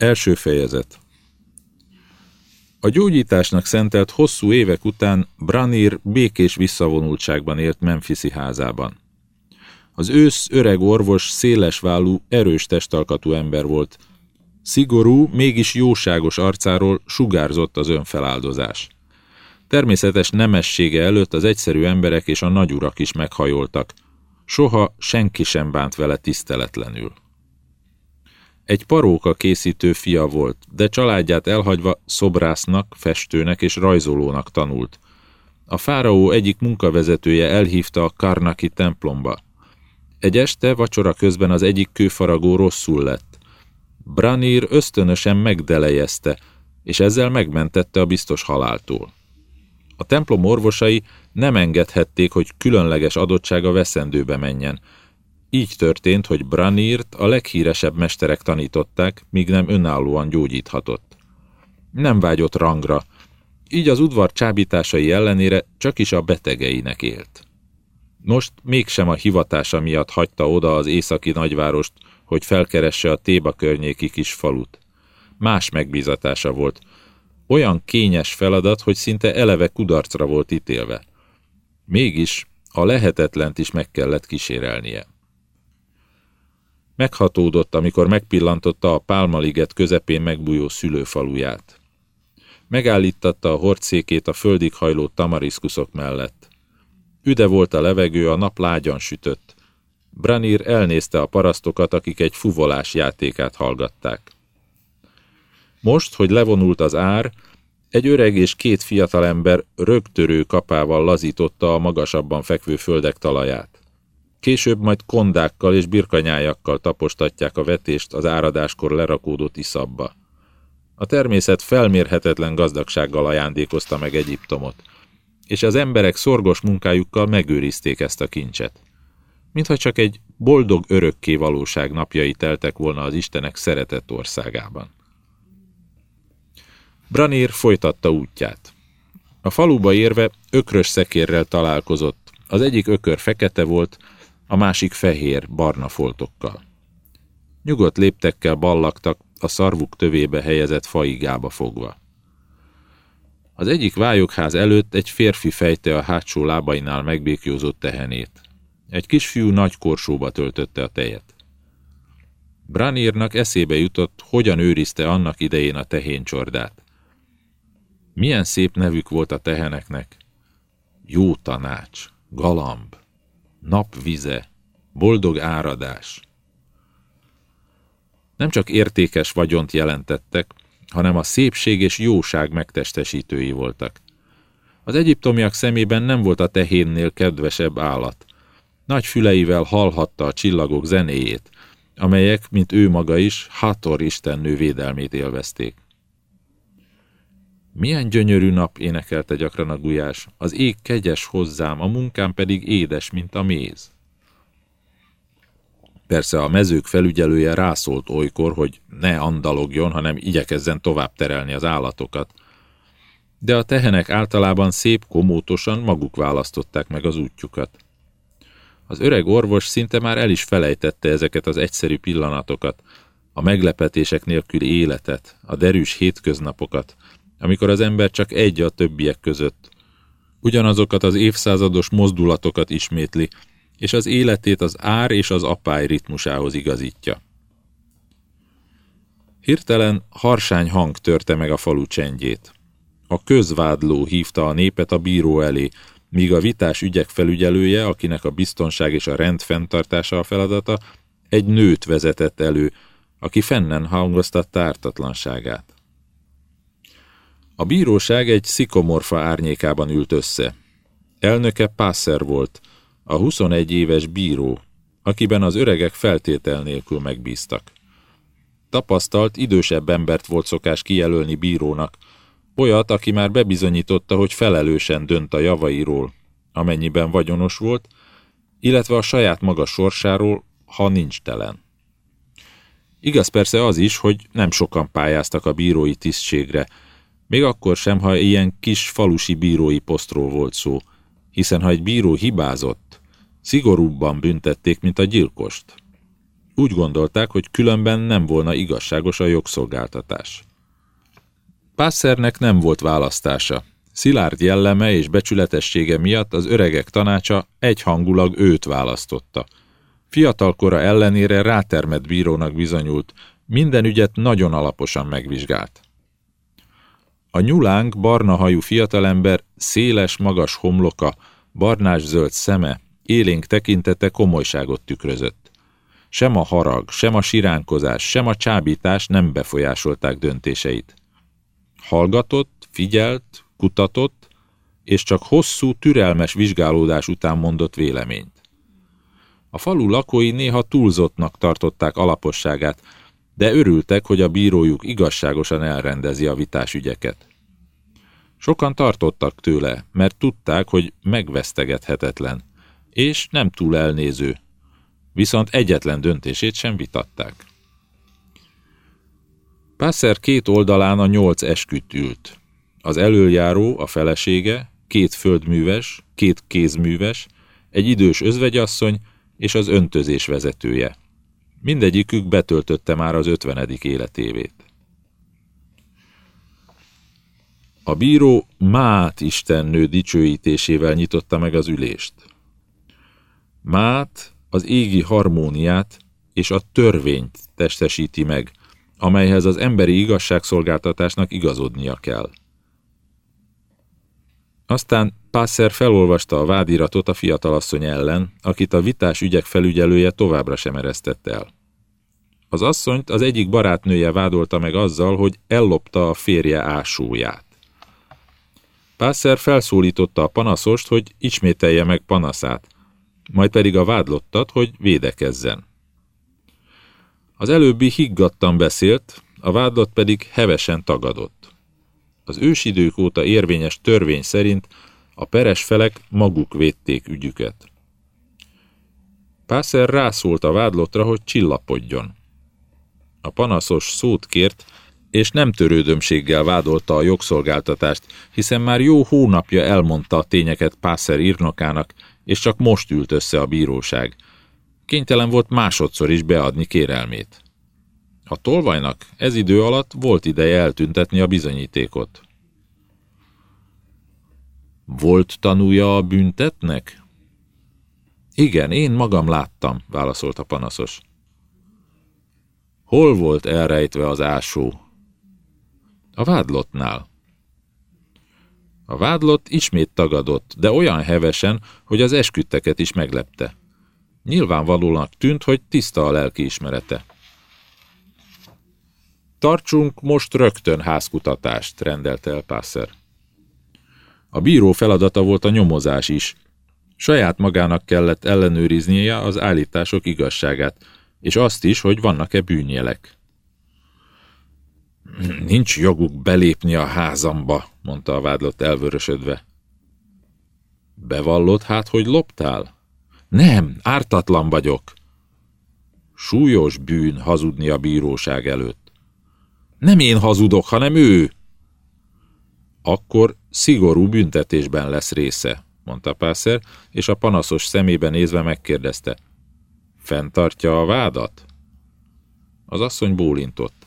Első fejezet A gyógyításnak szentelt hosszú évek után Branir békés visszavonultságban élt Memphisi házában. Az ősz öreg orvos szélesvállú, erős testalkatú ember volt. Szigorú, mégis jóságos arcáról sugárzott az önfeláldozás. Természetes nemessége előtt az egyszerű emberek és a nagyurak is meghajoltak. Soha senki sem bánt vele tiszteletlenül. Egy paróka készítő fia volt, de családját elhagyva szobrásznak, festőnek és rajzolónak tanult. A fáraó egyik munkavezetője elhívta a Karnaki templomba. Egy este vacsora közben az egyik kőfaragó rosszul lett. Branir ösztönösen megdelejezte, és ezzel megmentette a biztos haláltól. A templom orvosai nem engedhették, hogy különleges adottsága veszendőbe menjen, így történt, hogy Branírt a leghíresebb mesterek tanították, míg nem önállóan gyógyíthatott. Nem vágyott rangra, így az udvar csábításai ellenére csak is a betegeinek élt. Most mégsem a hivatása miatt hagyta oda az északi nagyvárost, hogy felkeresse a Téba környéki kis falut. Más megbízatása volt. Olyan kényes feladat, hogy szinte eleve kudarcra volt ítélve. Mégis a lehetetlent is meg kellett kísérelnie. Meghatódott, amikor megpillantotta a Pálmaliget közepén megbújó szülőfaluját. Megállítatta a hordszékét a földig hajló tamariszkuszok mellett. Üde volt a levegő, a nap lágyan sütött. Branir elnézte a parasztokat, akik egy fuvolás játékát hallgatták. Most, hogy levonult az ár, egy öreg és két fiatalember rögtörő kapával lazította a magasabban fekvő földek talaját. Később majd kondákkal és birkanyájakkal tapostatják a vetést az áradáskor lerakódott iszabba. A természet felmérhetetlen gazdagsággal ajándékozta meg Egyiptomot, és az emberek szorgos munkájukkal megőrizték ezt a kincset. Mintha csak egy boldog örökké valóság napjai teltek volna az Istenek szeretett országában. Branír folytatta útját. A faluba érve ökrös szekérrel találkozott. Az egyik ökör fekete volt, a másik fehér, barna foltokkal. Nyugodt léptekkel ballagtak a szarvuk tövébe helyezett faigába fogva. Az egyik vályogház előtt egy férfi fejte a hátsó lábainál megbékjózott tehenét. Egy kisfiú nagy korsóba töltötte a tejet. Branírnak eszébe jutott, hogyan őrizte annak idején a tehéncsordát. Milyen szép nevük volt a teheneknek. Jó tanács, galamb napvize, boldog áradás. Nem csak értékes vagyont jelentettek, hanem a szépség és jóság megtestesítői voltak. Az egyiptomiak szemében nem volt a tehénnél kedvesebb állat. Nagy füleivel hallhatta a csillagok zenéjét, amelyek, mint ő maga is, Hator istennő védelmét élvezték. Milyen gyönyörű nap, énekelte gyakran a gulyás. Az ég kegyes hozzám, a munkám pedig édes, mint a méz. Persze a mezők felügyelője rászólt olykor, hogy ne andalogjon, hanem igyekezzen tovább terelni az állatokat. De a tehenek általában szép komótosan maguk választották meg az útjukat. Az öreg orvos szinte már el is felejtette ezeket az egyszerű pillanatokat, a meglepetések nélküli életet, a derűs hétköznapokat, amikor az ember csak egy a többiek között. Ugyanazokat az évszázados mozdulatokat ismétli, és az életét az ár és az apály ritmusához igazítja. Hirtelen harsány hang törte meg a falu csendjét. A közvádló hívta a népet a bíró elé, míg a vitás ügyek felügyelője, akinek a biztonság és a rend fenntartása a feladata, egy nőt vezetett elő, aki fennen hangoztatta ártatlanságát. A bíróság egy szikomorfa árnyékában ült össze. Elnöke Pászer volt, a 21 éves bíró, akiben az öregek feltétel nélkül megbíztak. Tapasztalt, idősebb embert volt szokás kijelölni bírónak, olyat, aki már bebizonyította, hogy felelősen dönt a javairól, amennyiben vagyonos volt, illetve a saját maga sorsáról, ha nincs telen. Igaz persze az is, hogy nem sokan pályáztak a bírói tisztségre, még akkor sem, ha ilyen kis falusi bírói posztról volt szó, hiszen ha egy bíró hibázott, szigorúbban büntették, mint a gyilkost. úgy gondolták, hogy különben nem volna igazságos a jogszolgáltatás. Pásszernek nem volt választása. Szilárd jelleme és becsületessége miatt az öregek tanácsa egyhangulag őt választotta. Fiatalkora ellenére rátermett bírónak bizonyult, minden ügyet nagyon alaposan megvizsgált. A nyulánk barna hajú fiatalember széles, magas homloka, barnás-zöld szeme, élénk tekintete komolyságot tükrözött. Sem a harag, sem a siránkozás, sem a csábítás nem befolyásolták döntéseit. Hallgatott, figyelt, kutatott, és csak hosszú, türelmes vizsgálódás után mondott véleményt. A falu lakói néha túlzottnak tartották alaposságát, de örültek, hogy a bírójuk igazságosan elrendezi a vitás ügyeket. Sokan tartottak tőle, mert tudták, hogy megvesztegethetetlen, és nem túl elnéző, viszont egyetlen döntését sem vitatták. Pászer két oldalán a nyolc esküt ült. Az elöljáró, a felesége, két földműves, két kézműves, egy idős özvegyasszony és az öntözés vezetője. Mindegyikük betöltötte már az ötvenedik életévét. A bíró Mát istennő dicsőítésével nyitotta meg az ülést. Mát az égi harmóniát és a törvényt testesíti meg, amelyhez az emberi igazságszolgáltatásnak igazodnia kell. Aztán Pászer felolvasta a vádiratot a fiatalasszony ellen, akit a vitás ügyek felügyelője továbbra sem eresztett el. Az asszonyt az egyik barátnője vádolta meg azzal, hogy ellopta a férje ásóját. Pászer felszólította a panaszost, hogy ismételje meg panaszát, majd pedig a vádlottat, hogy védekezzen. Az előbbi higgadtan beszélt, a vádlott pedig hevesen tagadott. Az ősidők óta érvényes törvény szerint a peres felek maguk védték ügyüket. Pászer rászólt a vádlottra, hogy csillapodjon. A panaszos szót kért, és nem törődömséggel vádolta a jogszolgáltatást, hiszen már jó hónapja elmondta a tényeket Pászer írnokának, és csak most ült össze a bíróság. Kénytelen volt másodszor is beadni kérelmét. A tolvajnak ez idő alatt volt ideje eltüntetni a bizonyítékot. Volt tanúja a büntetnek? Igen, én magam láttam, válaszolt a panaszos. Hol volt elrejtve az ásó? A vádlottnál. A vádlott ismét tagadott, de olyan hevesen, hogy az esküdteket is meglepte. Nyilvánvalónak tűnt, hogy tiszta a lelki ismerete. Tartsunk most rögtön házkutatást, rendelte el Pászer. A bíró feladata volt a nyomozás is. Saját magának kellett ellenőriznie az állítások igazságát, és azt is, hogy vannak-e bűnjelek. Nincs joguk belépni a házamba, mondta a vádlott elvörösödve. Bevallott hát, hogy loptál? Nem, ártatlan vagyok. Súlyos bűn hazudni a bíróság előtt. Nem én hazudok, hanem ő. Akkor szigorú büntetésben lesz része, mondta Pászer, és a panaszos szemébe nézve megkérdezte. Fentartja a vádat? Az asszony bólintott.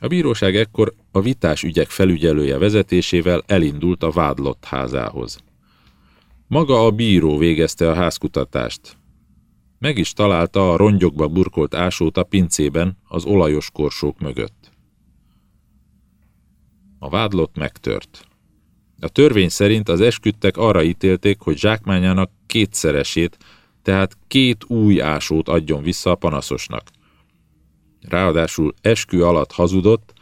A bíróság ekkor a vitás ügyek felügyelője vezetésével elindult a vádlott házához. Maga a bíró végezte a házkutatást. Meg is találta a rongyokba burkolt ásót a pincében, az olajos korsók mögött. A vádlott megtört. A törvény szerint az esküdtek arra ítélték, hogy zsákmányának kétszeresét, tehát két új ásót adjon vissza a panaszosnak ráadásul eskü alatt hazudott,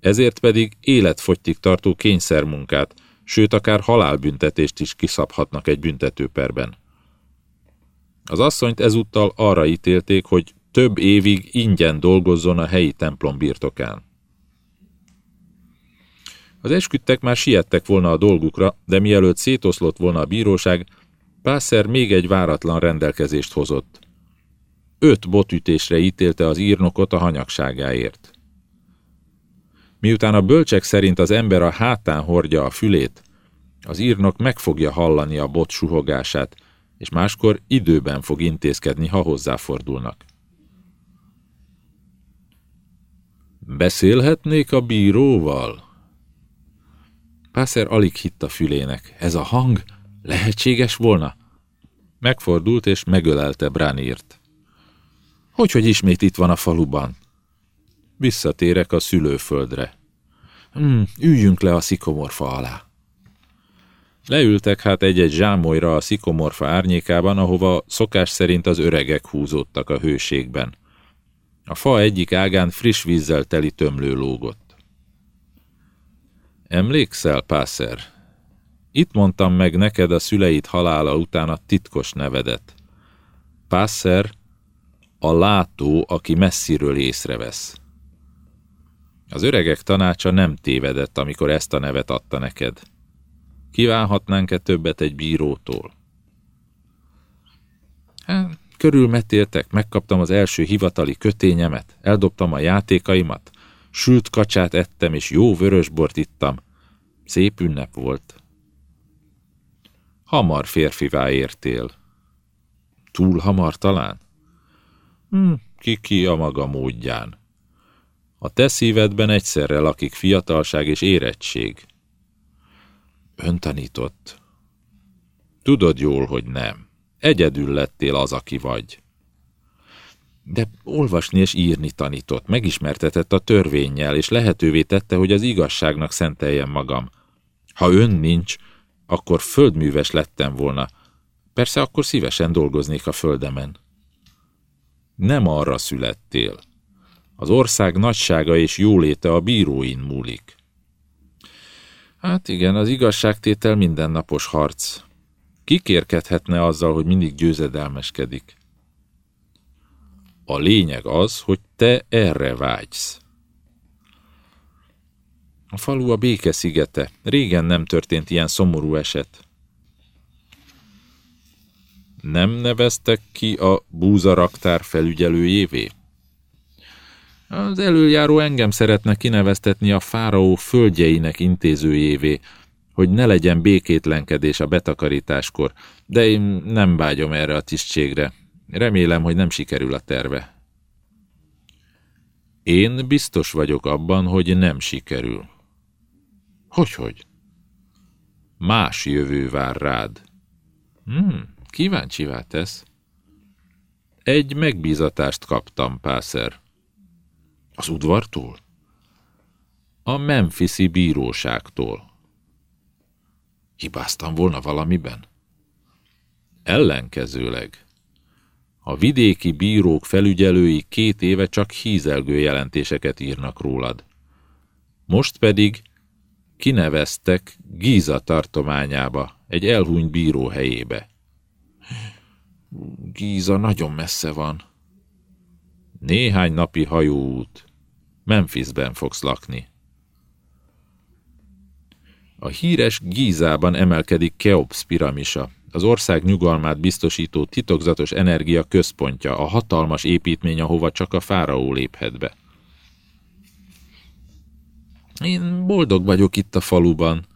ezért pedig életfogytig tartó kényszermunkát, sőt akár halálbüntetést is kiszabhatnak egy büntetőperben. Az asszonyt ezúttal arra ítélték, hogy több évig ingyen dolgozzon a helyi templom birtokán. Az esküdtek már siettek volna a dolgukra, de mielőtt szétoszlott volna a bíróság, Pászer még egy váratlan rendelkezést hozott öt botütésre ítélte az írnokot a hanyagságáért. Miután a bölcsek szerint az ember a hátán hordja a fülét, az írnok meg fogja hallani a bot suhogását, és máskor időben fog intézkedni, ha hozzáfordulnak. Beszélhetnék a bíróval? Pászer alig hitt a fülének. Ez a hang lehetséges volna? Megfordult és megölelte Bránírt. Hogy, hogy ismét itt van a faluban? Visszatérek a szülőföldre. Hmm, üljünk le a szikomorfa alá. Leültek hát egy-egy zsámolyra a szikomorfa árnyékában, ahova szokás szerint az öregek húzódtak a hőségben. A fa egyik ágán friss vízzel teli tömlő lógott. Emlékszel, Pászer? Itt mondtam meg neked a szüleid halála után a titkos nevedet. Pászer, a látó, aki messziről észrevesz. Az öregek tanácsa nem tévedett, amikor ezt a nevet adta neked. Kívánhatnánk-e többet egy bírótól? Hát, körülmetéltek, megkaptam az első hivatali kötényemet, eldobtam a játékaimat, sült kacsát ettem, és jó vörösbort ittam. Szép ünnep volt. Hamar férfivá értél. Túl hamar talán? Hm, ki-ki a maga módján. A te szívedben egyszerre lakik fiatalság és érettség. Ön tanított. Tudod jól, hogy nem. Egyedül lettél az, aki vagy. De olvasni és írni tanított, megismertetett a törvényjel, és lehetővé tette, hogy az igazságnak szenteljem magam. Ha ön nincs, akkor földműves lettem volna. Persze akkor szívesen dolgoznék a földemen. Nem arra születtél. Az ország nagysága és jóléte a bíróin múlik. Hát igen, az igazságtétel mindennapos harc. Kikérkedhetne azzal, hogy mindig győzedelmeskedik. A lényeg az, hogy te erre vágysz. A falu a béke szigete. Régen nem történt ilyen szomorú eset. Nem neveztek ki a búzaraktár felügyelőjévé? Az előjáró engem szeretne kineveztetni a fáraó földjeinek intézőjévé, hogy ne legyen békétlenkedés a betakarításkor, de én nem vágyom erre a tisztségre. Remélem, hogy nem sikerül a terve. Én biztos vagyok abban, hogy nem sikerül. Hogyhogy? Más jövő vár rád. Hmm, kíváncsivá tesz. Egy megbízatást kaptam, Pászer. Az udvartól? A Memphisi bíróságtól. Hibáztam volna valamiben? Ellenkezőleg. A vidéki bírók felügyelői két éve csak hízelgő jelentéseket írnak rólad. Most pedig kineveztek Giza tartományába, egy elhunyt bíró helyébe. Gíza nagyon messze van. Néhány napi hajóút. Memphisben fogsz lakni. A híres Gízában emelkedik Keops piramisa, az ország nyugalmát biztosító titokzatos energia központja, a hatalmas építmény, ahova csak a fáraó léphet be. Én boldog vagyok itt a faluban.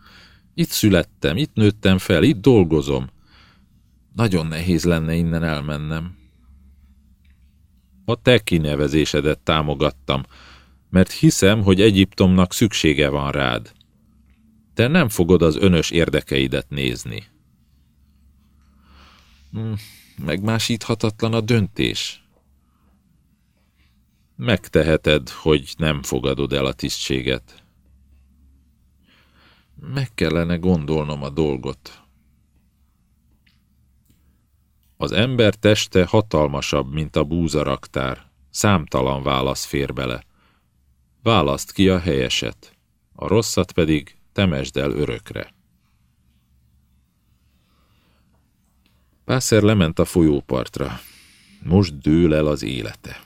Itt születtem, itt nőttem fel, itt dolgozom. Nagyon nehéz lenne innen elmennem. A te kinevezésedet támogattam, mert hiszem, hogy Egyiptomnak szüksége van rád. Te nem fogod az önös érdekeidet nézni. Hmm, megmásíthatatlan a döntés. Megteheted, hogy nem fogadod el a tisztséget. Meg kellene gondolnom a dolgot. Az ember teste hatalmasabb, mint a búzaraktár. Számtalan válasz fér bele. Választ ki a helyeset, a rosszat pedig temesd el örökre. Pászer lement a folyópartra. Most dől el az élete.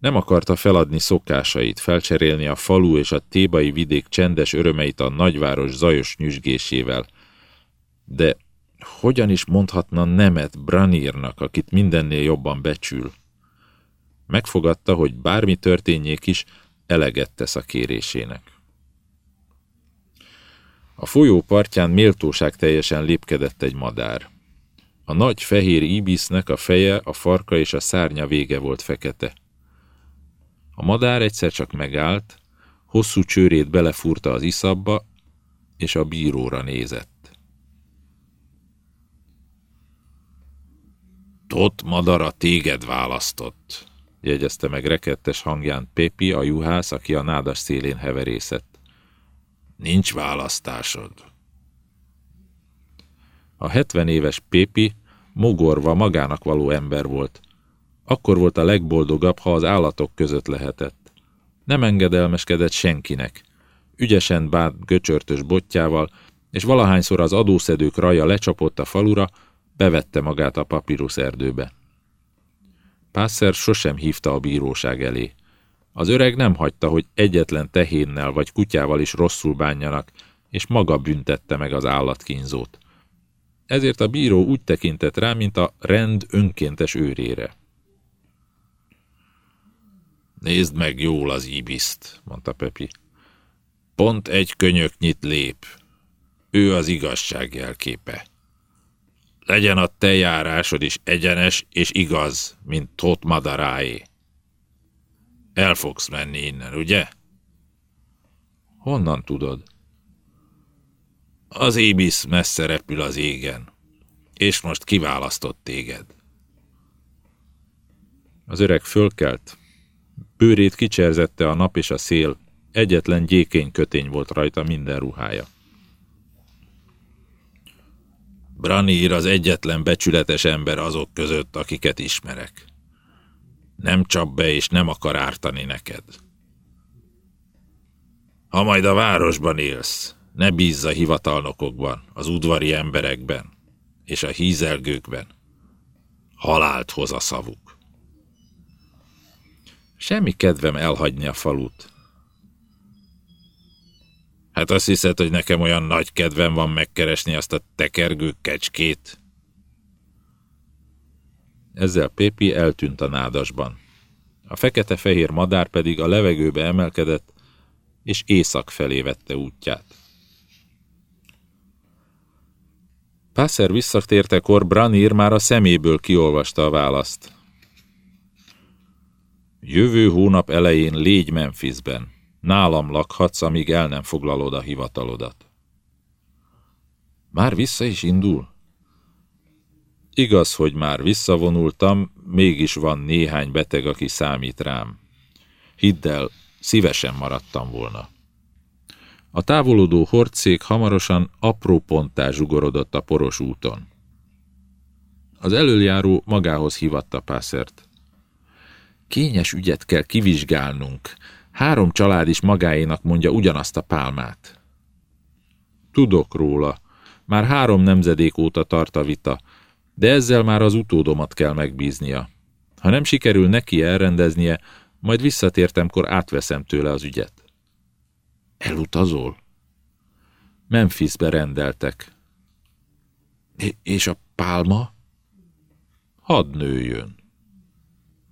Nem akarta feladni szokásait, felcserélni a falu és a tébai vidék csendes örömeit a nagyváros zajos nyüzsgésével. De hogyan is mondhatna nemet Branírnak, akit mindennél jobban becsül? Megfogadta, hogy bármi történjék is, eleget tesz a kérésének. A folyó partján méltóság teljesen lépkedett egy madár. A nagy fehér ibisznek a feje, a farka és a szárnya vége volt fekete. A madár egyszer csak megállt, hosszú csőrét belefúrta az iszabba, és a bíróra nézett. Tot madara téged választott, jegyezte meg rekettes hangján Pépi, a juhász, aki a nádas szélén heverészett. Nincs választásod. A hetven éves Pépi mogorva magának való ember volt. Akkor volt a legboldogabb, ha az állatok között lehetett. Nem engedelmeskedett senkinek. Ügyesen bánt göcsörtös botjával, és valahányszor az adószedők raja lecsapott a falura, bevette magát a papírus erdőbe. Pászer sosem hívta a bíróság elé. Az öreg nem hagyta, hogy egyetlen tehénnel vagy kutyával is rosszul bánjanak, és maga büntette meg az állatkínzót. Ezért a bíró úgy tekintett rá, mint a rend önkéntes őrére. Nézd meg jól az ibiszt, mondta Pepi. Pont egy könyöknyit lép. Ő az igazság jelképe. Legyen a te járásod is egyenes és igaz, mint Tot Madaráé. El fogsz menni innen, ugye? Honnan tudod? Az ébisz messze repül az égen, és most kiválasztott téged. Az öreg fölkelt, bőrét kicserzette a nap és a szél, egyetlen gyékény kötény volt rajta minden ruhája. Branir az egyetlen becsületes ember azok között, akiket ismerek. Nem csap be és nem akar ártani neked. Ha majd a városban élsz, ne bízz a hivatalnokokban, az udvari emberekben és a hízelgőkben. Halált hoz a szavuk. Semmi kedvem elhagyni a falut. Hát azt hiszed, hogy nekem olyan nagy kedvem van megkeresni azt a tekergő kecskét? Ezzel Pépi eltűnt a nádasban. A fekete-fehér madár pedig a levegőbe emelkedett, és észak felé vette útját. Pászer visszatértekor Branir már a szeméből kiolvasta a választ. Jövő hónap elején légy Memphisben. Nálam lakhatsz, amíg el nem foglalod a hivatalodat. Már vissza is indul? Igaz, hogy már visszavonultam, mégis van néhány beteg, aki számít rám. Hidd el, szívesen maradtam volna. A távolodó hordszék hamarosan apró ponttá zsugorodott a poros úton. Az előjáró magához hívatta Pászert. Kényes ügyet kell kivizsgálnunk. Három család is magáénak mondja ugyanazt a pálmát. Tudok róla. Már három nemzedék óta tart a vita, de ezzel már az utódomat kell megbíznia. Ha nem sikerül neki elrendeznie, majd visszatértemkor átveszem tőle az ügyet. Elutazol? Memphisbe rendeltek. És a pálma? Hadd nőjön.